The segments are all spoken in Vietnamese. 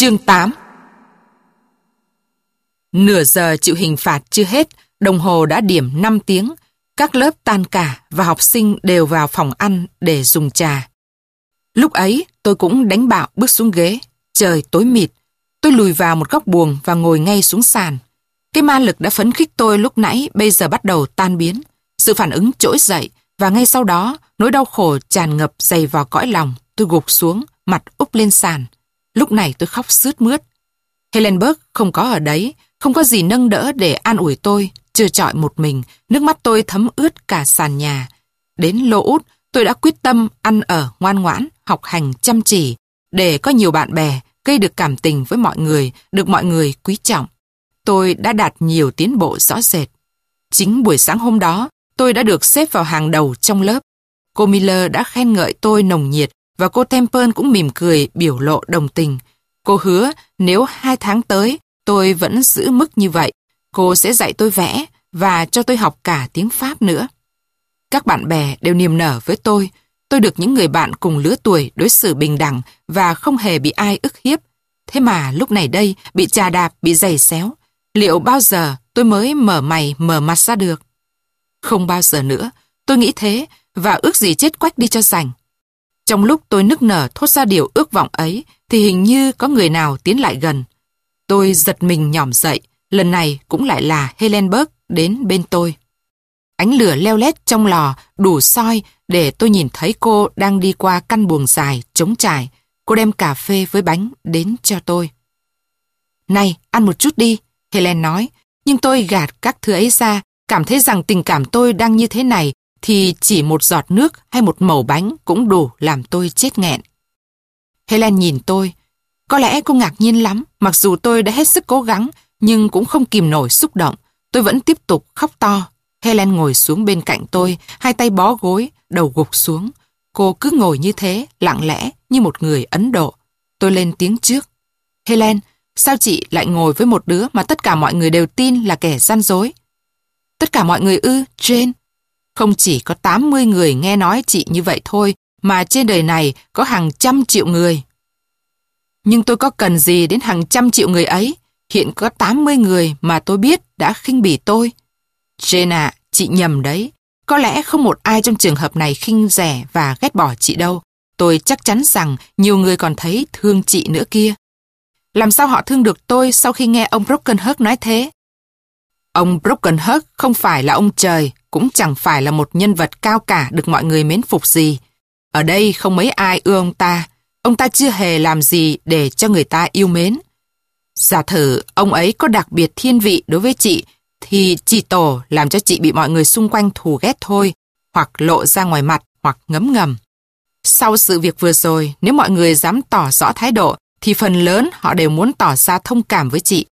Chương 8 Nửa giờ chịu hình phạt chưa hết, đồng hồ đã điểm 5 tiếng. Các lớp tan cả và học sinh đều vào phòng ăn để dùng trà. Lúc ấy, tôi cũng đánh bạo bước xuống ghế. Trời tối mịt. Tôi lùi vào một góc buồng và ngồi ngay xuống sàn. Cái ma lực đã phấn khích tôi lúc nãy bây giờ bắt đầu tan biến. Sự phản ứng trỗi dậy và ngay sau đó nỗi đau khổ tràn ngập dày vào cõi lòng. Tôi gục xuống, mặt úp lên sàn. Lúc này tôi khóc sướt mướt. Helenberg không có ở đấy, không có gì nâng đỡ để an ủi tôi, chưa trọi một mình, nước mắt tôi thấm ướt cả sàn nhà. Đến lô út, tôi đã quyết tâm ăn ở ngoan ngoãn, học hành chăm chỉ, để có nhiều bạn bè, gây được cảm tình với mọi người, được mọi người quý trọng. Tôi đã đạt nhiều tiến bộ rõ rệt. Chính buổi sáng hôm đó, tôi đã được xếp vào hàng đầu trong lớp. Cô Miller đã khen ngợi tôi nồng nhiệt và cô Temple cũng mỉm cười biểu lộ đồng tình. Cô hứa nếu hai tháng tới tôi vẫn giữ mức như vậy, cô sẽ dạy tôi vẽ và cho tôi học cả tiếng Pháp nữa. Các bạn bè đều niềm nở với tôi. Tôi được những người bạn cùng lứa tuổi đối xử bình đẳng và không hề bị ai ức hiếp. Thế mà lúc này đây bị trà đạp, bị giày xéo. Liệu bao giờ tôi mới mở mày mở mặt ra được? Không bao giờ nữa. Tôi nghĩ thế và ước gì chết quách đi cho rảnh. Trong lúc tôi nức nở thốt ra điều ước vọng ấy, thì hình như có người nào tiến lại gần. Tôi giật mình nhỏm dậy, lần này cũng lại là Helenberg đến bên tôi. Ánh lửa leo lét trong lò đủ soi để tôi nhìn thấy cô đang đi qua căn buồng dài, trống trải. Cô đem cà phê với bánh đến cho tôi. Này, ăn một chút đi, Helen nói. Nhưng tôi gạt các thứ ấy ra, cảm thấy rằng tình cảm tôi đang như thế này thì chỉ một giọt nước hay một mẩu bánh cũng đủ làm tôi chết nghẹn. Helen nhìn tôi. Có lẽ cô ngạc nhiên lắm, mặc dù tôi đã hết sức cố gắng, nhưng cũng không kìm nổi xúc động. Tôi vẫn tiếp tục khóc to. Helen ngồi xuống bên cạnh tôi, hai tay bó gối, đầu gục xuống. Cô cứ ngồi như thế, lặng lẽ, như một người Ấn Độ. Tôi lên tiếng trước. Helen, sao chị lại ngồi với một đứa mà tất cả mọi người đều tin là kẻ gian dối? Tất cả mọi người ư, Jane? Không chỉ có 80 người nghe nói chị như vậy thôi, mà trên đời này có hàng trăm triệu người. Nhưng tôi có cần gì đến hàng trăm triệu người ấy? Hiện có 80 người mà tôi biết đã khinh bỉ tôi. Jane ạ, chị nhầm đấy. Có lẽ không một ai trong trường hợp này khinh rẻ và ghét bỏ chị đâu. Tôi chắc chắn rằng nhiều người còn thấy thương chị nữa kia. Làm sao họ thương được tôi sau khi nghe ông Broken nói thế? Ông Brokenhurst không phải là ông trời, cũng chẳng phải là một nhân vật cao cả được mọi người mến phục gì. Ở đây không mấy ai ưa ông ta. Ông ta chưa hề làm gì để cho người ta yêu mến. Giả thử ông ấy có đặc biệt thiên vị đối với chị thì chỉ tổ làm cho chị bị mọi người xung quanh thù ghét thôi, hoặc lộ ra ngoài mặt, hoặc ngấm ngầm. Sau sự việc vừa rồi, nếu mọi người dám tỏ rõ thái độ, thì phần lớn họ đều muốn tỏ ra thông cảm với chị.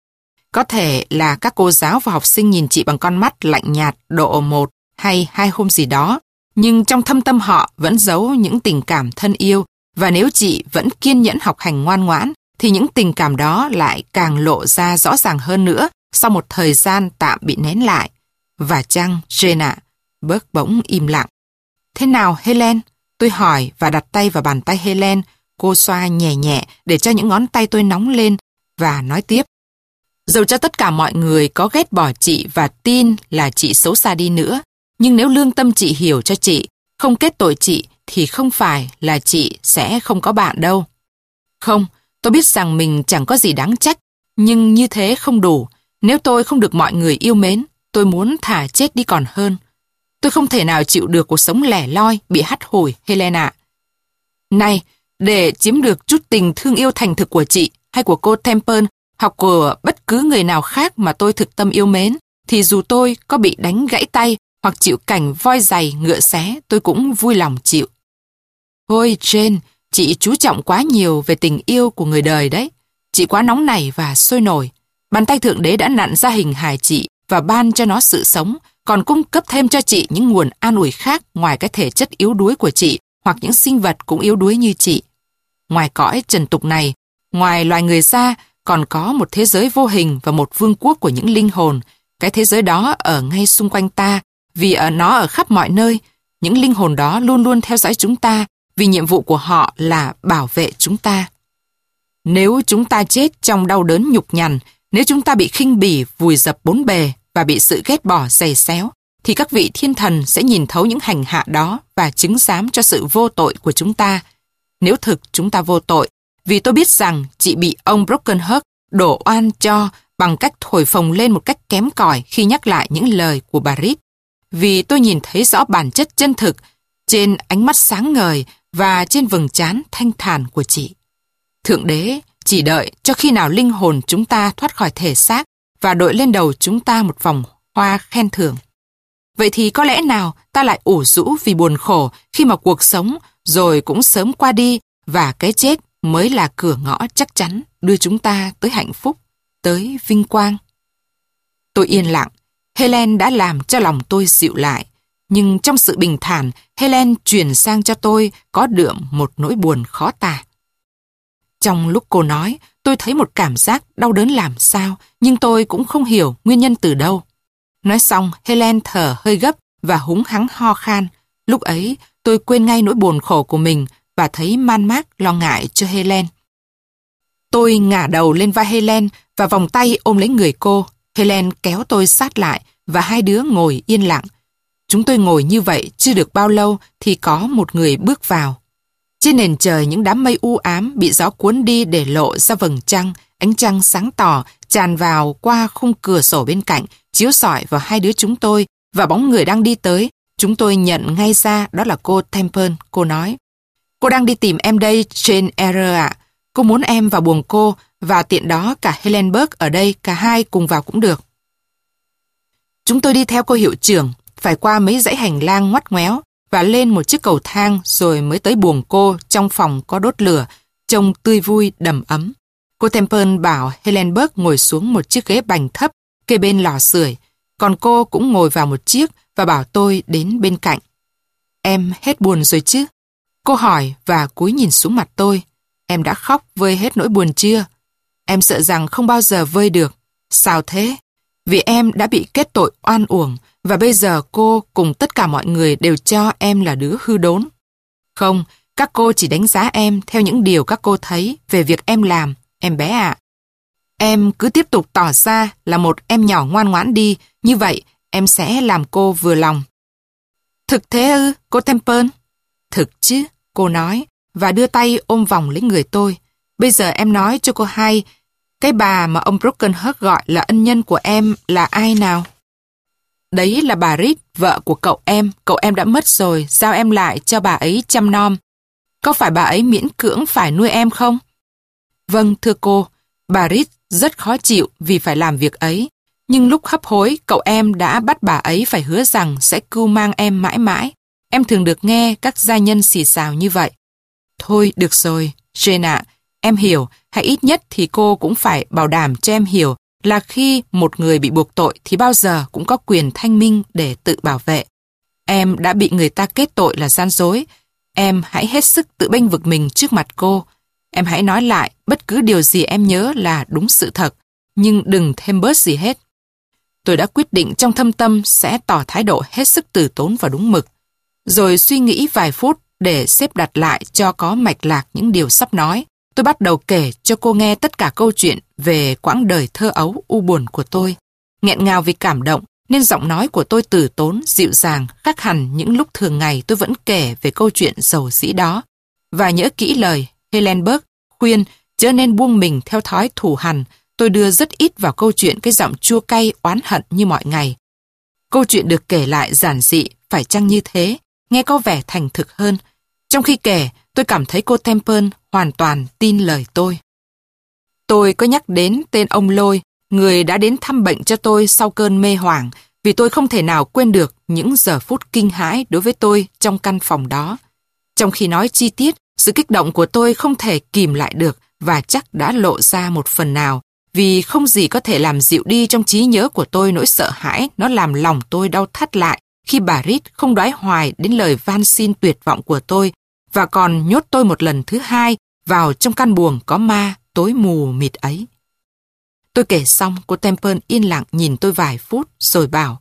Có thể là các cô giáo và học sinh nhìn chị bằng con mắt lạnh nhạt độ một hay hai hôm gì đó, nhưng trong thâm tâm họ vẫn giấu những tình cảm thân yêu và nếu chị vẫn kiên nhẫn học hành ngoan ngoãn thì những tình cảm đó lại càng lộ ra rõ ràng hơn nữa sau một thời gian tạm bị nén lại. Và chăng, Jane ạ, bớt bỗng im lặng. Thế nào Helen? Tôi hỏi và đặt tay vào bàn tay Helen. Cô xoa nhẹ nhẹ để cho những ngón tay tôi nóng lên và nói tiếp. Dầu cho tất cả mọi người có ghét bỏ chị và tin là chị xấu xa đi nữa, nhưng nếu lương tâm chị hiểu cho chị, không kết tội chị thì không phải là chị sẽ không có bạn đâu. Không, tôi biết rằng mình chẳng có gì đáng trách, nhưng như thế không đủ. Nếu tôi không được mọi người yêu mến, tôi muốn thả chết đi còn hơn. Tôi không thể nào chịu được cuộc sống lẻ loi, bị hắt hủi, Helena. Này, để chiếm được chút tình thương yêu thành thực của chị hay của cô Temple học của bất cứ người nào khác mà tôi thực tâm yêu mến, thì dù tôi có bị đánh gãy tay hoặc chịu cảnh voi dày ngựa xé, tôi cũng vui lòng chịu. Ôi Jane, chị chú trọng quá nhiều về tình yêu của người đời đấy. Chị quá nóng nảy và sôi nổi. Bàn tay Thượng Đế đã nặn ra hình hài chị và ban cho nó sự sống, còn cung cấp thêm cho chị những nguồn an ủi khác ngoài cái thể chất yếu đuối của chị hoặc những sinh vật cũng yếu đuối như chị. Ngoài cõi trần tục này, ngoài loài người ra, còn có một thế giới vô hình và một vương quốc của những linh hồn. Cái thế giới đó ở ngay xung quanh ta, vì ở nó ở khắp mọi nơi. Những linh hồn đó luôn luôn theo dõi chúng ta, vì nhiệm vụ của họ là bảo vệ chúng ta. Nếu chúng ta chết trong đau đớn nhục nhằn, nếu chúng ta bị khinh bỉ, vùi dập bốn bề và bị sự ghét bỏ dày xéo, thì các vị thiên thần sẽ nhìn thấu những hành hạ đó và chứng giám cho sự vô tội của chúng ta. Nếu thực chúng ta vô tội, vì tôi biết rằng chị bị ông Broken Heart đổ oan cho bằng cách thổi phồng lên một cách kém cỏi khi nhắc lại những lời của bà Reed. Vì tôi nhìn thấy rõ bản chất chân thực trên ánh mắt sáng ngời và trên vầng trán thanh thản của chị. Thượng đế, chỉ đợi cho khi nào linh hồn chúng ta thoát khỏi thể xác và đội lên đầu chúng ta một vòng hoa khen thưởng. Vậy thì có lẽ nào ta lại ủ rũ vì buồn khổ khi mà cuộc sống rồi cũng sớm qua đi và cái chết mới là cửa ngõ chắc chắn đưa chúng ta tới hạnh phúc, tới vinh quang. Tôi yên lặng, Helen đã làm cho lòng tôi dịu lại. Nhưng trong sự bình thản, Helen truyền sang cho tôi có đượm một nỗi buồn khó tả. Trong lúc cô nói, tôi thấy một cảm giác đau đớn làm sao, nhưng tôi cũng không hiểu nguyên nhân từ đâu. Nói xong, Helen thở hơi gấp và húng hắng ho khan. Lúc ấy, tôi quên ngay nỗi buồn khổ của mình và thấy man mác lo ngại cho Helen. Tôi ngả đầu lên vai Helen và vòng tay ôm lấy người cô. Helen kéo tôi sát lại và hai đứa ngồi yên lặng. Chúng tôi ngồi như vậy chưa được bao lâu thì có một người bước vào. Trên nền trời những đám mây u ám bị gió cuốn đi để lộ ra vầng trăng, ánh trăng sáng tỏ tràn vào qua khung cửa sổ bên cạnh, chiếu sỏi vào hai đứa chúng tôi và bóng người đang đi tới. Chúng tôi nhận ngay ra đó là cô Temple, cô nói. Cô đang đi tìm em đây, trên Eyre ạ. Cô muốn em vào buồng cô và tiện đó cả helenberg ở đây, cả hai cùng vào cũng được. Chúng tôi đi theo cô hiệu trưởng, phải qua mấy dãy hành lang ngoắt ngoéo và lên một chiếc cầu thang rồi mới tới buồng cô trong phòng có đốt lửa, trông tươi vui đầm ấm. Cô Temple bảo helenberg ngồi xuống một chiếc ghế bành thấp kê bên lò sưởi, còn cô cũng ngồi vào một chiếc và bảo tôi đến bên cạnh. Em hết buồn rồi chứ? Cô hỏi và cúi nhìn xuống mặt tôi. Em đã khóc vơi hết nỗi buồn chưa? Em sợ rằng không bao giờ vơi được. Sao thế? Vì em đã bị kết tội oan uổng và bây giờ cô cùng tất cả mọi người đều cho em là đứa hư đốn. Không, các cô chỉ đánh giá em theo những điều các cô thấy về việc em làm, em bé ạ. Em cứ tiếp tục tỏ ra là một em nhỏ ngoan ngoãn đi, như vậy em sẽ làm cô vừa lòng. Thực thế ư, cô Temple? Thực chứ, cô nói, và đưa tay ôm vòng lấy người tôi. Bây giờ em nói cho cô hay, cái bà mà ông Brokenhurst gọi là ân nhân của em là ai nào? Đấy là bà Rít, vợ của cậu em. Cậu em đã mất rồi, sao em lại cho bà ấy chăm nom. Có phải bà ấy miễn cưỡng phải nuôi em không? Vâng, thưa cô, bà Rít rất khó chịu vì phải làm việc ấy. Nhưng lúc hấp hối, cậu em đã bắt bà ấy phải hứa rằng sẽ cưu mang em mãi mãi. Em thường được nghe các gia nhân xì xào như vậy. Thôi, được rồi, Jane ạ, em hiểu, hay ít nhất thì cô cũng phải bảo đảm cho em hiểu là khi một người bị buộc tội thì bao giờ cũng có quyền thanh minh để tự bảo vệ. Em đã bị người ta kết tội là gian dối. Em hãy hết sức tự bênh vực mình trước mặt cô. Em hãy nói lại bất cứ điều gì em nhớ là đúng sự thật, nhưng đừng thêm bớt gì hết. Tôi đã quyết định trong thâm tâm sẽ tỏ thái độ hết sức tử tốn và đúng mực. Rồi suy nghĩ vài phút để xếp đặt lại cho có mạch lạc những điều sắp nói. Tôi bắt đầu kể cho cô nghe tất cả câu chuyện về quãng đời thơ ấu u buồn của tôi. Nghẹn ngào vì cảm động, nên giọng nói của tôi tử tốn, dịu dàng, khác hẳn những lúc thường ngày tôi vẫn kể về câu chuyện giàu dĩ đó. Và nhớ kỹ lời Helen Burke khuyên chớ nên buông mình theo thói thủ hằn, tôi đưa rất ít vào câu chuyện cái giọng chua cay oán hận như mọi ngày. Câu chuyện được kể lại giản dị, phải chăng như thế, nghe có vẻ thành thực hơn. Trong khi kể, tôi cảm thấy cô Temple hoàn toàn tin lời tôi. Tôi có nhắc đến tên ông Lôi, người đã đến thăm bệnh cho tôi sau cơn mê hoảng, vì tôi không thể nào quên được những giờ phút kinh hãi đối với tôi trong căn phòng đó. Trong khi nói chi tiết, sự kích động của tôi không thể kìm lại được và chắc đã lộ ra một phần nào, vì không gì có thể làm dịu đi trong trí nhớ của tôi nỗi sợ hãi, nó làm lòng tôi đau thắt lại khi bà Rít không đoái hoài đến lời van xin tuyệt vọng của tôi và còn nhốt tôi một lần thứ hai vào trong căn buồng có ma tối mù mịt ấy. Tôi kể xong, cô Temple yên lặng nhìn tôi vài phút rồi bảo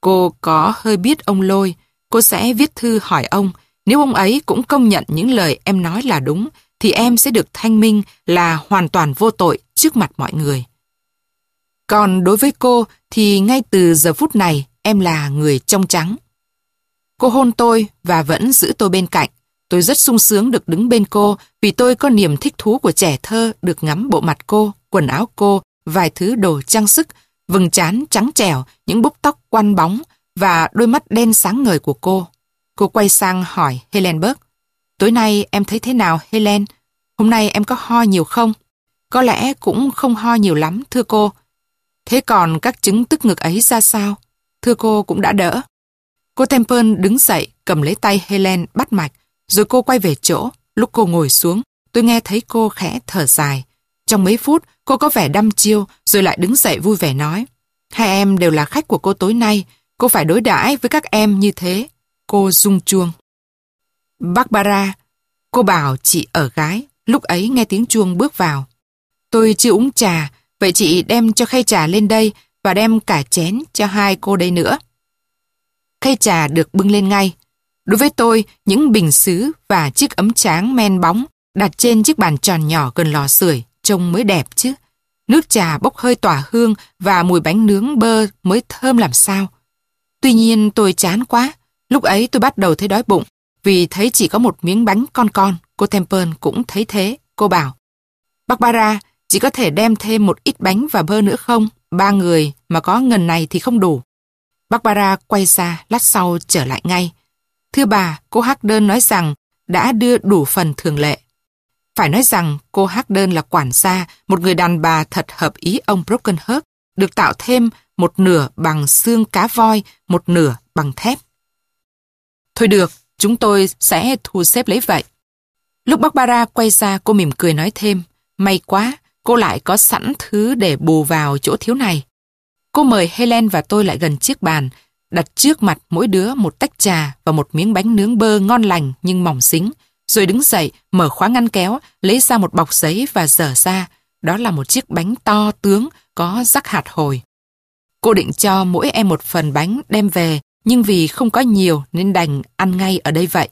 Cô có hơi biết ông Lôi, cô sẽ viết thư hỏi ông. Nếu ông ấy cũng công nhận những lời em nói là đúng, thì em sẽ được thanh minh là hoàn toàn vô tội trước mặt mọi người. Còn đối với cô thì ngay từ giờ phút này em là người trong trắng. Cô hôn tôi và vẫn giữ tôi bên cạnh. Tôi rất sung sướng được đứng bên cô vì tôi có niềm thích thú của trẻ thơ được ngắm bộ mặt cô, quần áo cô, vài thứ đồ trang sức, vầng trán trắng trẻo, những búp tóc quăn bóng và đôi mắt đen sáng ngời của cô. Cô quay sang hỏi Helen Tối nay em thấy thế nào Helen? Hôm nay em có ho nhiều không? Có lẽ cũng không ho nhiều lắm, thưa cô. Thế còn các chứng tức ngực ấy ra sao? Thưa cô cũng đã đỡ. Cô Temple đứng dậy, cầm lấy tay Helen bắt mạch, rồi cô quay về chỗ. Lúc cô ngồi xuống, tôi nghe thấy cô khẽ thở dài. Trong mấy phút, cô có vẻ đăm chiêu, rồi lại đứng dậy vui vẻ nói. Hai em đều là khách của cô tối nay, cô phải đối đãi với các em như thế. Cô rung chuông. Barbara, cô bảo chị ở gái, lúc ấy nghe tiếng chuông bước vào. Tôi chưa uống trà, vậy chị đem cho khay trà lên đây và đem cả chén cho hai cô đây nữa. Khay trà được bưng lên ngay. Đối với tôi, những bình sứ và chiếc ấm tráng men bóng đặt trên chiếc bàn tròn nhỏ gần lò sưởi trông mới đẹp chứ. Nước trà bốc hơi tỏa hương và mùi bánh nướng bơ mới thơm làm sao. Tuy nhiên tôi chán quá. Lúc ấy tôi bắt đầu thấy đói bụng vì thấy chỉ có một miếng bánh con con. Cô Temple cũng thấy thế. Cô bảo Barbara, chỉ có thể đem thêm một ít bánh và bơ nữa không? Ba người mà có ngần này thì không đủ. Barbara quay ra lát sau trở lại ngay. Thưa bà, cô Hagden nói rằng đã đưa đủ phần thường lệ. Phải nói rằng cô Hagden là quản gia, một người đàn bà thật hợp ý ông Brokenhurst, được tạo thêm một nửa bằng xương cá voi, một nửa bằng thép. Thôi được, chúng tôi sẽ thu xếp lấy vậy. Lúc Barbara quay ra cô mỉm cười nói thêm, may quá, cô lại có sẵn thứ để bù vào chỗ thiếu này. Cô mời Helen và tôi lại gần chiếc bàn, đặt trước mặt mỗi đứa một tách trà và một miếng bánh nướng bơ ngon lành nhưng mỏng xính, rồi đứng dậy, mở khóa ngăn kéo, lấy ra một bọc giấy và dở ra. Đó là một chiếc bánh to tướng, có rắc hạt hồi. Cô định cho mỗi em một phần bánh đem về, nhưng vì không có nhiều nên đành ăn ngay ở đây vậy.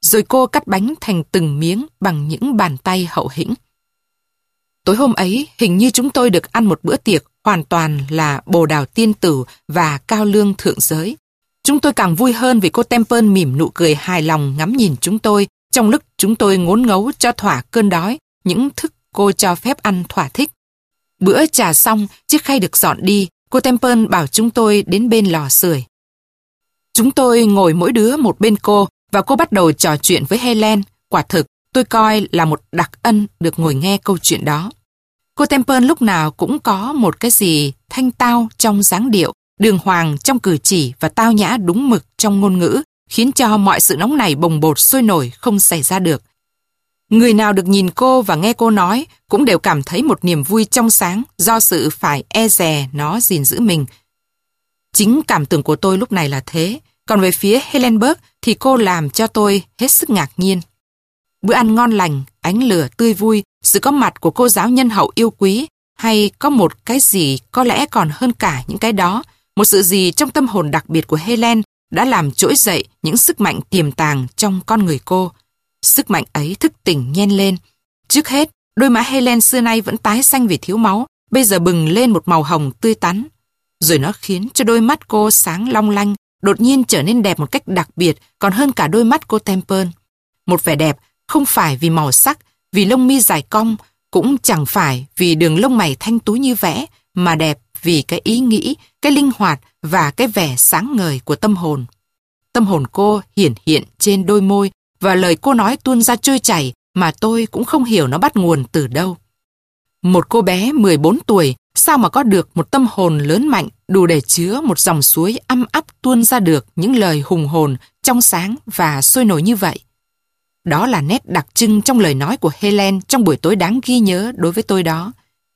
Rồi cô cắt bánh thành từng miếng bằng những bàn tay hậu hĩnh. Tối hôm ấy, hình như chúng tôi được ăn một bữa tiệc hoàn toàn là bồ đào tiên tử và cao lương thượng giới. Chúng tôi càng vui hơn vì cô Temple mỉm nụ cười hài lòng ngắm nhìn chúng tôi trong lúc chúng tôi ngốn ngấu cho thỏa cơn đói những thức cô cho phép ăn thỏa thích. Bữa trà xong, chiếc khay được dọn đi, cô Temple bảo chúng tôi đến bên lò sưởi. Chúng tôi ngồi mỗi đứa một bên cô và cô bắt đầu trò chuyện với Helen. Quả thực, tôi coi là một đặc ân được ngồi nghe câu chuyện đó. Cô Temple lúc nào cũng có một cái gì thanh tao trong dáng điệu, đường hoàng trong cử chỉ và tao nhã đúng mực trong ngôn ngữ, khiến cho mọi sự nóng này bồng bột sôi nổi không xảy ra được. Người nào được nhìn cô và nghe cô nói cũng đều cảm thấy một niềm vui trong sáng do sự phải e dè nó gìn giữ mình. Chính cảm tưởng của tôi lúc này là thế, còn về phía Helenberg thì cô làm cho tôi hết sức ngạc nhiên. Bữa ăn ngon lành, ánh lửa tươi vui, sự có mặt của cô giáo nhân hậu yêu quý, hay có một cái gì có lẽ còn hơn cả những cái đó, một sự gì trong tâm hồn đặc biệt của Helen đã làm trỗi dậy những sức mạnh tiềm tàng trong con người cô. Sức mạnh ấy thức tỉnh nhen lên. Trước hết, đôi má Helen xưa nay vẫn tái xanh vì thiếu máu, bây giờ bừng lên một màu hồng tươi tắn. Rồi nó khiến cho đôi mắt cô sáng long lanh, đột nhiên trở nên đẹp một cách đặc biệt, còn hơn cả đôi mắt cô Temple. Một vẻ đẹp không phải vì màu sắc, vì lông mi dài cong, cũng chẳng phải vì đường lông mày thanh tú như vẽ, mà đẹp vì cái ý nghĩ, cái linh hoạt và cái vẻ sáng ngời của tâm hồn. Tâm hồn cô hiển hiện trên đôi môi và lời cô nói tuôn ra trôi chảy mà tôi cũng không hiểu nó bắt nguồn từ đâu. Một cô bé 14 tuổi sao mà có được một tâm hồn lớn mạnh đủ để chứa một dòng suối âm ấp tuôn ra được những lời hùng hồn, trong sáng và sôi nổi như vậy. Đó là nét đặc trưng trong lời nói của Helen trong buổi tối đáng ghi nhớ đối với tôi đó.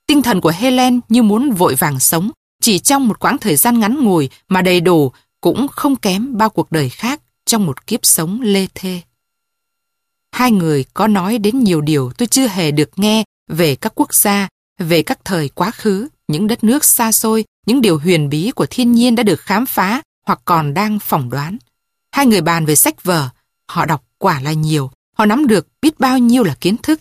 Tinh thần của Helen như muốn vội vàng sống, chỉ trong một quãng thời gian ngắn ngủi mà đầy đủ cũng không kém bao cuộc đời khác trong một kiếp sống lê thê. Hai người có nói đến nhiều điều tôi chưa hề được nghe về các quốc gia, về các thời quá khứ, những đất nước xa xôi, những điều huyền bí của thiên nhiên đã được khám phá hoặc còn đang phỏng đoán. Hai người bàn về sách vở, họ đọc quả là nhiều, họ nắm được biết bao nhiêu là kiến thức.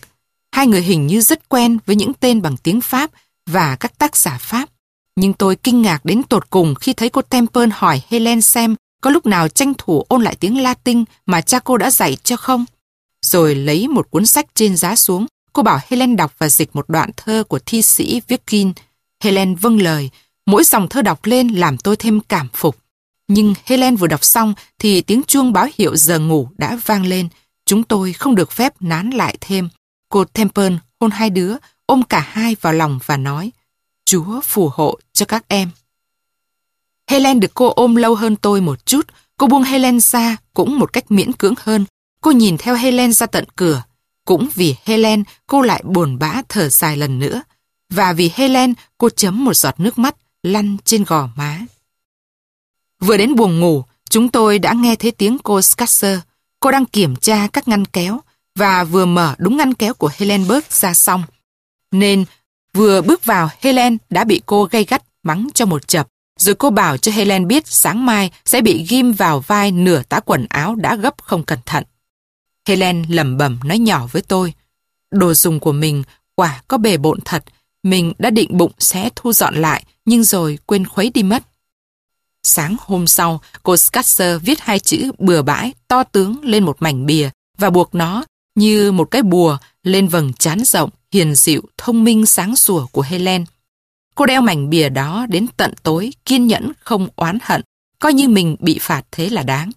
Hai người hình như rất quen với những tên bằng tiếng Pháp và các tác giả Pháp. Nhưng tôi kinh ngạc đến tột cùng khi thấy cô Temple hỏi Helen xem có lúc nào tranh thủ ôn lại tiếng Latin mà cha cô đã dạy cho không. Rồi lấy một cuốn sách trên giá xuống, cô bảo Helen đọc và dịch một đoạn thơ của thi sĩ Virgin. Helen vâng lời, mỗi dòng thơ đọc lên làm tôi thêm cảm phục. Nhưng Helen vừa đọc xong thì tiếng chuông báo hiệu giờ ngủ đã vang lên. Chúng tôi không được phép nán lại thêm. Cô Temple hôn hai đứa, ôm cả hai vào lòng và nói Chúa phù hộ cho các em. Helen được cô ôm lâu hơn tôi một chút. Cô buông Helen ra cũng một cách miễn cưỡng hơn. Cô nhìn theo Helen ra tận cửa. Cũng vì Helen, cô lại buồn bã thở dài lần nữa. Và vì Helen, cô chấm một giọt nước mắt lăn trên gò má. Vừa đến buồng ngủ, chúng tôi đã nghe thấy tiếng cô Scasser. Cô đang kiểm tra các ngăn kéo và vừa mở đúng ngăn kéo của Helenberg ra xong. Nên vừa bước vào Helen đã bị cô gây gắt mắng cho một chập. Rồi cô bảo cho Helen biết sáng mai sẽ bị ghim vào vai nửa tá quần áo đã gấp không cẩn thận. Helen lẩm bẩm nói nhỏ với tôi. Đồ dùng của mình quả có bề bộn thật. Mình đã định bụng sẽ thu dọn lại nhưng rồi quên khuấy đi mất. Sáng hôm sau, cô Scatzer viết hai chữ bừa bãi, to tướng lên một mảnh bìa và buộc nó như một cái bùa lên vầng trán rộng, hiền dịu, thông minh sáng sủa của Helen. Cô đeo mảnh bìa đó đến tận tối, kiên nhẫn, không oán hận, coi như mình bị phạt thế là đáng.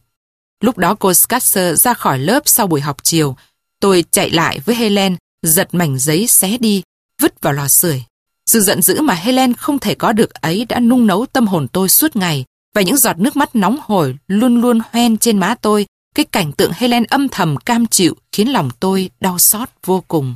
Lúc đó cô Scatzer ra khỏi lớp sau buổi học chiều. Tôi chạy lại với Helen, giật mảnh giấy xé đi, vứt vào lò sưởi. Sự giận dữ mà Helen không thể có được ấy đã nung nấu tâm hồn tôi suốt ngày, và những giọt nước mắt nóng hổi luôn luôn hoen trên má tôi. Cái cảnh tượng Helen âm thầm cam chịu khiến lòng tôi đau xót vô cùng.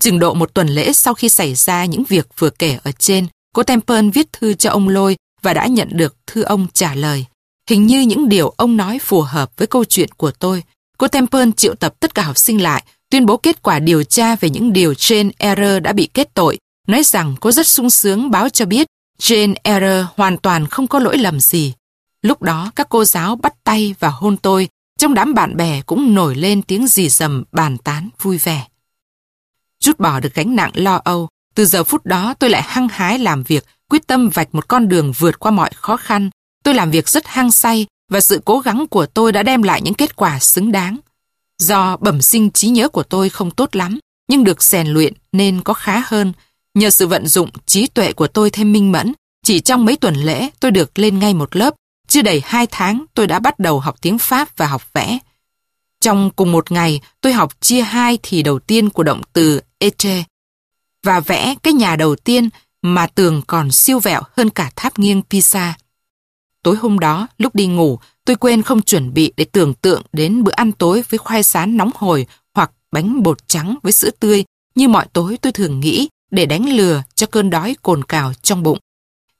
Chừng độ một tuần lễ sau khi xảy ra những việc vừa kể ở trên, cô Temple viết thư cho ông Lôi và đã nhận được thư ông trả lời. Hình như những điều ông nói phù hợp với câu chuyện của tôi. Cô Temple triệu tập tất cả học sinh lại, tuyên bố kết quả điều tra về những điều trên Error đã bị kết tội, nói rằng cô rất sung sướng báo cho biết Jane Eyre hoàn toàn không có lỗi lầm gì. Lúc đó các cô giáo bắt tay và hôn tôi, trong đám bạn bè cũng nổi lên tiếng rì rầm bàn tán vui vẻ. Rút bỏ được gánh nặng lo âu, từ giờ phút đó tôi lại hăng hái làm việc, quyết tâm vạch một con đường vượt qua mọi khó khăn. Tôi làm việc rất hăng say và sự cố gắng của tôi đã đem lại những kết quả xứng đáng. Do bẩm sinh trí nhớ của tôi không tốt lắm, nhưng được rèn luyện nên có khá hơn. Nhờ sự vận dụng trí tuệ của tôi thêm minh mẫn, chỉ trong mấy tuần lễ tôi được lên ngay một lớp. Chưa đầy hai tháng tôi đã bắt đầu học tiếng Pháp và học vẽ. Trong cùng một ngày, tôi học chia hai thì đầu tiên của động từ etre và vẽ cái nhà đầu tiên mà tường còn siêu vẹo hơn cả tháp nghiêng Pisa. Tối hôm đó, lúc đi ngủ, tôi quên không chuẩn bị để tưởng tượng đến bữa ăn tối với khoai sán nóng hồi hoặc bánh bột trắng với sữa tươi như mọi tối tôi thường nghĩ để đánh lừa cho cơn đói cồn cào trong bụng.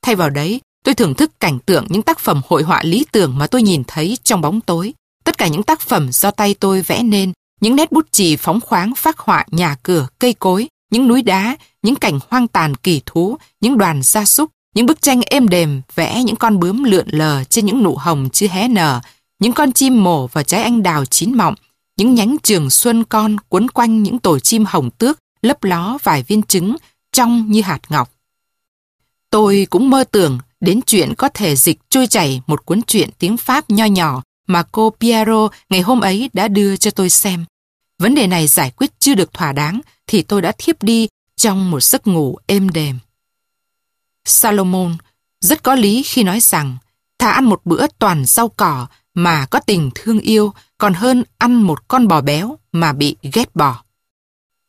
Thay vào đấy, tôi thưởng thức cảnh tượng những tác phẩm hội họa lý tưởng mà tôi nhìn thấy trong bóng tối. Tất cả những tác phẩm do tay tôi vẽ nên, những nét bút chì phóng khoáng phác họa nhà cửa, cây cối, những núi đá, những cảnh hoang tàn kỳ thú, những đoàn gia súc, những bức tranh êm đềm vẽ những con bướm lượn lờ trên những nụ hồng chưa hé nở, những con chim mổ và trái anh đào chín mọng, những nhánh trường xuân con quấn quanh những tổ chim hồng tước lấp ló vài viên trứng trong như hạt ngọc. Tôi cũng mơ tưởng đến chuyện có thể dịch trôi chảy một cuốn truyện tiếng Pháp nho nhỏ mà cô Piero ngày hôm ấy đã đưa cho tôi xem. Vấn đề này giải quyết chưa được thỏa đáng thì tôi đã thiếp đi trong một giấc ngủ êm đềm. Salomon rất có lý khi nói rằng, thà ăn một bữa toàn rau cỏ mà có tình thương yêu, còn hơn ăn một con bò béo mà bị ghét bỏ.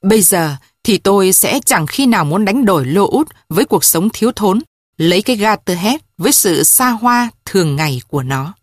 Bây giờ thì tôi sẽ chẳng khi nào muốn đánh đổi lô út với cuộc sống thiếu thốn, lấy cái Gaterhead với sự xa hoa thường ngày của nó.